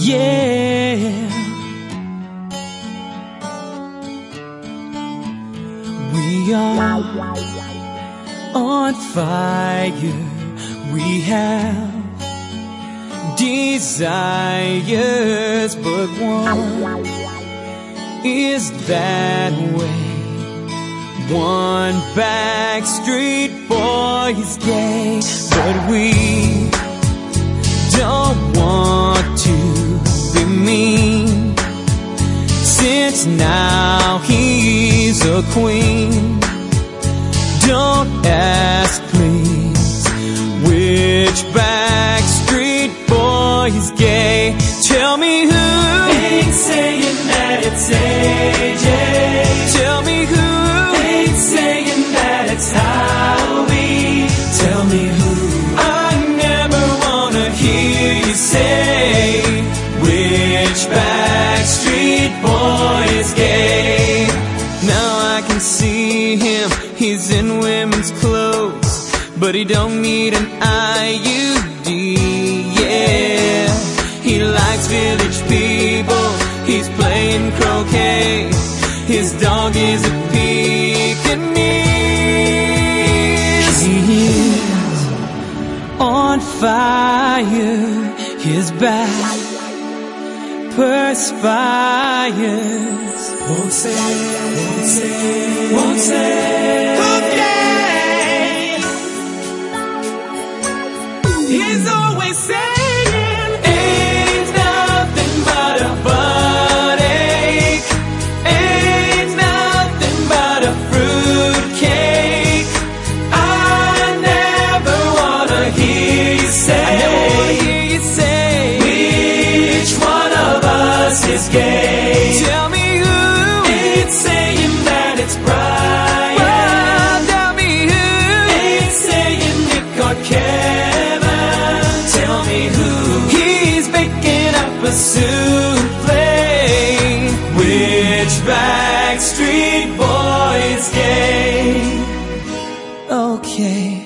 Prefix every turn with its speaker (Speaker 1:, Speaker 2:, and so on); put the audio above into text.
Speaker 1: Yeah. We are on fire. We have desires, but one is that way. One backstreet boy's gay, but we now he's a queen, don't ask please which backstreet boy is gay. Tell me who
Speaker 2: ain't saying that it's AJ.
Speaker 1: Tell me who
Speaker 2: ain't saying that it's Howie.
Speaker 1: Tell me who I never wanna hear you say which backstreet but he don't need an IUD. Yeah, he likes village people, he's playing croquet. His dog is a Pekingese. He is on fire. His back perspires.
Speaker 2: Won't say, won't say, won't say.
Speaker 1: A souffle. Which backstreet boy is gay? Okay.